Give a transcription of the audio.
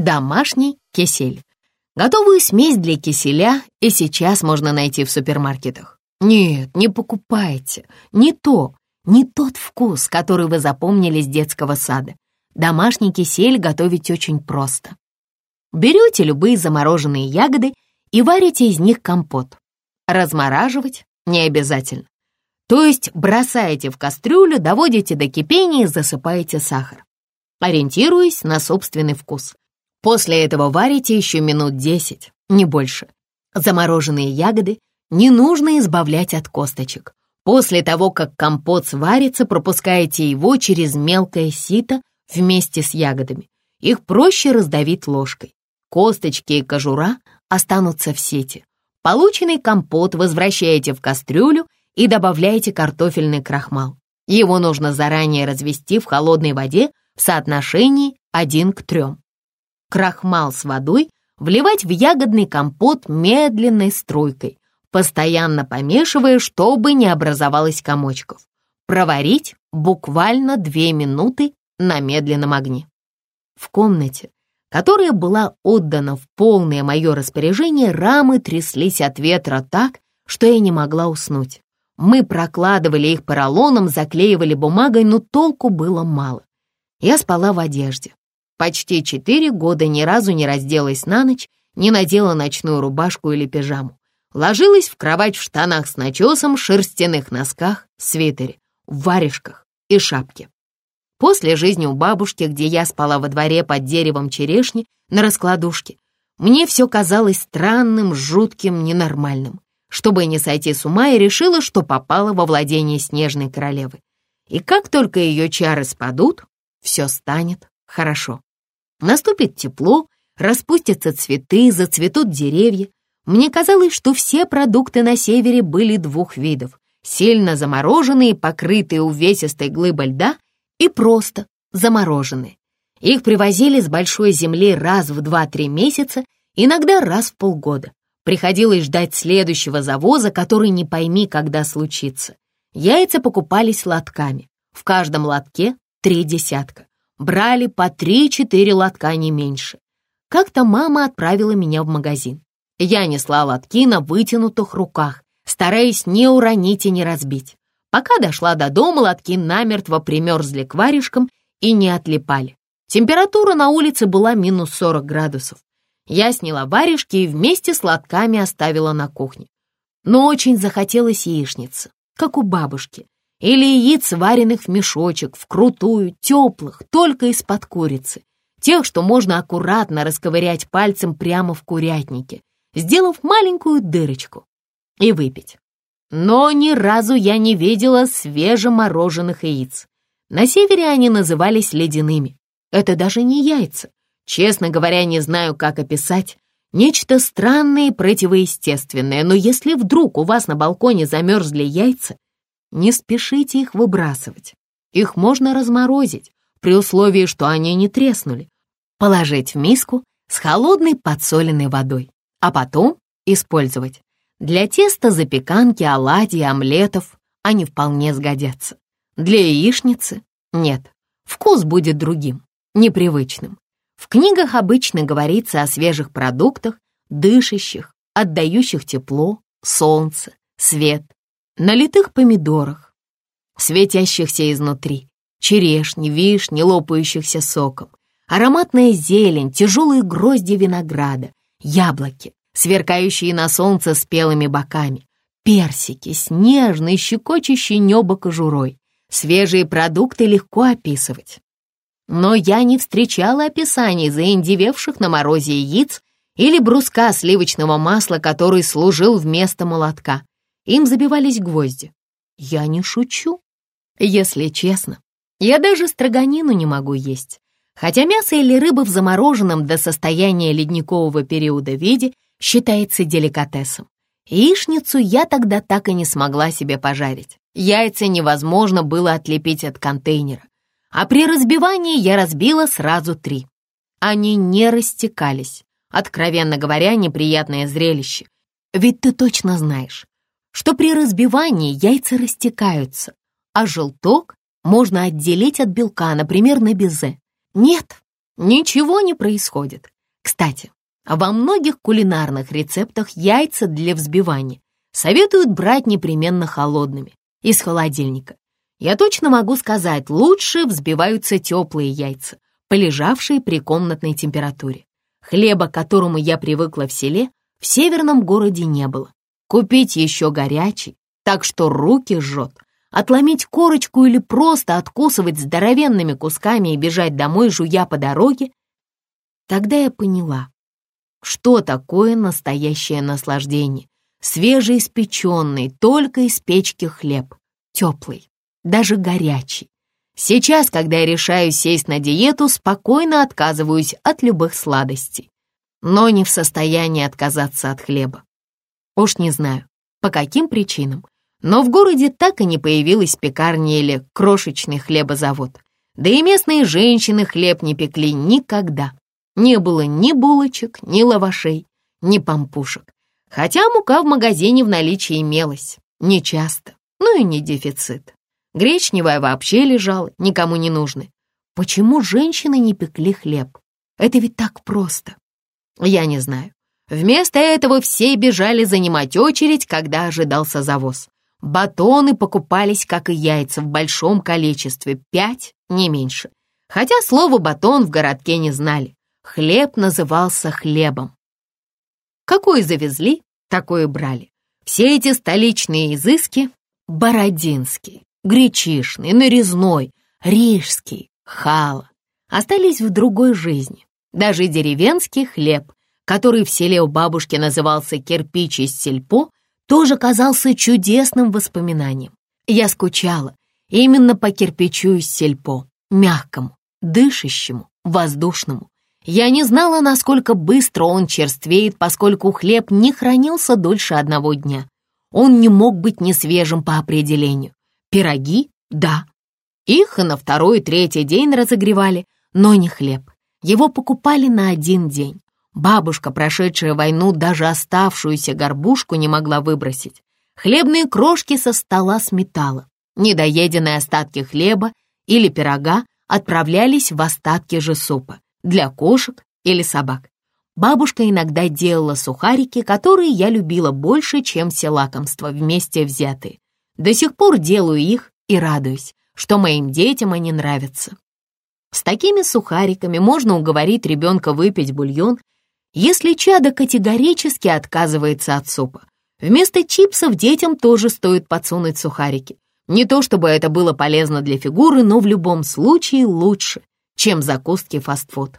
Домашний кисель. Готовую смесь для киселя и сейчас можно найти в супермаркетах. Нет, не покупайте. Не то, не тот вкус, который вы запомнили с детского сада. Домашний кисель готовить очень просто. Берете любые замороженные ягоды и варите из них компот. Размораживать не обязательно. То есть бросаете в кастрюлю, доводите до кипения и засыпаете сахар, ориентируясь на собственный вкус. После этого варите еще минут 10, не больше. Замороженные ягоды не нужно избавлять от косточек. После того, как компот сварится, пропускаете его через мелкое сито вместе с ягодами. Их проще раздавить ложкой. Косточки и кожура останутся в сети. Полученный компот возвращаете в кастрюлю и добавляете картофельный крахмал. Его нужно заранее развести в холодной воде в соотношении 1 к 3. Крахмал с водой вливать в ягодный компот медленной струйкой, постоянно помешивая, чтобы не образовалось комочков. Проварить буквально 2 минуты на медленном огне. В комнате, которая была отдана в полное мое распоряжение, рамы тряслись от ветра так, что я не могла уснуть. Мы прокладывали их поролоном, заклеивали бумагой, но толку было мало. Я спала в одежде. Почти четыре года ни разу не разделась на ночь, не надела ночную рубашку или пижаму. Ложилась в кровать в штанах с начесом, шерстяных носках, свитере, варежках и шапке. После жизни у бабушки, где я спала во дворе под деревом черешни на раскладушке, мне все казалось странным, жутким, ненормальным. Чтобы не сойти с ума, я решила, что попала во владение снежной королевы. И как только ее чары спадут, все станет хорошо. Наступит тепло, распустятся цветы, зацветут деревья. Мне казалось, что все продукты на севере были двух видов. Сильно замороженные, покрытые увесистой глыбой льда, и просто замороженные. Их привозили с большой земли раз в 2-3 месяца, иногда раз в полгода. Приходилось ждать следующего завоза, который не пойми, когда случится. Яйца покупались лотками. В каждом лотке три десятка. Брали по три-четыре лотка, не меньше. Как-то мама отправила меня в магазин. Я несла лотки на вытянутых руках, стараясь не уронить и не разбить. Пока дошла до дома, лотки намертво примерзли к варежкам и не отлипали. Температура на улице была минус 40 градусов. Я сняла варежки и вместе с лотками оставила на кухне. Но очень захотелось яичницы, как у бабушки, или яиц, вареных в мешочек, вкрутую, теплых, только из-под курицы, тех, что можно аккуратно расковырять пальцем прямо в курятнике, сделав маленькую дырочку, и выпить. Но ни разу я не видела свежемороженых яиц. На севере они назывались ледяными. Это даже не яйца, Честно говоря, не знаю, как описать. Нечто странное и противоестественное, но если вдруг у вас на балконе замерзли яйца, не спешите их выбрасывать. Их можно разморозить, при условии, что они не треснули. Положить в миску с холодной подсоленной водой, а потом использовать. Для теста запеканки, оладий, омлетов они вполне сгодятся. Для яичницы нет. Вкус будет другим, непривычным. В книгах обычно говорится о свежих продуктах, дышащих, отдающих тепло, солнце, свет, налитых помидорах, светящихся изнутри, черешни, вишни, лопающихся соком, ароматная зелень, тяжелые грозди винограда, яблоки, сверкающие на солнце спелыми боками, персики, снежные, щекочущие небо кожурой. Свежие продукты легко описывать но я не встречала описаний заиндевевших на морозе яиц или бруска сливочного масла, который служил вместо молотка. Им забивались гвозди. Я не шучу. Если честно, я даже строганину не могу есть. Хотя мясо или рыба в замороженном до состояния ледникового периода виде считается деликатесом. Яичницу я тогда так и не смогла себе пожарить. Яйца невозможно было отлепить от контейнера а при разбивании я разбила сразу три. Они не растекались. Откровенно говоря, неприятное зрелище. Ведь ты точно знаешь, что при разбивании яйца растекаются, а желток можно отделить от белка, например, на безе. Нет, Ничего не происходит. Кстати, во многих кулинарных рецептах яйца для взбивания советуют брать непременно холодными, из холодильника. Я точно могу сказать, лучше взбиваются теплые яйца, полежавшие при комнатной температуре. Хлеба, к которому я привыкла в селе, в северном городе не было. Купить еще горячий, так что руки жжет. Отломить корочку или просто откусывать здоровенными кусками и бежать домой, жуя по дороге. Тогда я поняла, что такое настоящее наслаждение. Свежеиспеченный, только из печки хлеб. Теплый, даже горячий. Сейчас, когда я решаю сесть на диету, спокойно отказываюсь от любых сладостей. Но не в состоянии отказаться от хлеба. Уж не знаю, по каким причинам, но в городе так и не появилась пекарня или крошечный хлебозавод. Да и местные женщины хлеб не пекли никогда. Не было ни булочек, ни лавашей, ни пампушек. Хотя мука в магазине в наличии имелась. Не часто, ну и не дефицит. Гречневая вообще лежала, никому не нужны. Почему женщины не пекли хлеб? Это ведь так просто. Я не знаю. Вместо этого все бежали занимать очередь, когда ожидался завоз. Батоны покупались, как и яйца, в большом количестве, пять, не меньше. Хотя слово «батон» в городке не знали. Хлеб назывался хлебом. Какой завезли, такое брали. Все эти столичные изыски — бородинский, гречишный, нарезной, рижский, хала — остались в другой жизни. Даже деревенский хлеб, который в селе у бабушки назывался кирпич из сельпо, тоже казался чудесным воспоминанием. Я скучала именно по кирпичу из сельпо, мягкому, дышащему, воздушному. Я не знала, насколько быстро он черствеет, поскольку хлеб не хранился дольше одного дня. Он не мог быть несвежим по определению. Пироги — да. Их и на второй и третий день разогревали, но не хлеб. Его покупали на один день. Бабушка, прошедшая войну, даже оставшуюся горбушку не могла выбросить. Хлебные крошки со стола сметала. Недоеденные остатки хлеба или пирога отправлялись в остатки же супа для кошек или собак. Бабушка иногда делала сухарики, которые я любила больше, чем все лакомства вместе взятые. До сих пор делаю их и радуюсь, что моим детям они нравятся. С такими сухариками можно уговорить ребенка выпить бульон если чадо категорически отказывается от супа. Вместо чипсов детям тоже стоит подсунуть сухарики. Не то чтобы это было полезно для фигуры, но в любом случае лучше, чем закуски фастфуд.